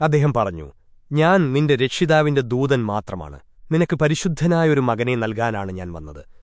അദ്ദേഹം പറഞ്ഞു ഞാൻ നിന്റെ രക്ഷിതാവിന്റെ ദൂതൻ മാത്രമാണ്. നിനക്ക് പരിശുദ്ധനായൊരു മകനെ നൽകാനാണ് ഞാൻ വന്നത്.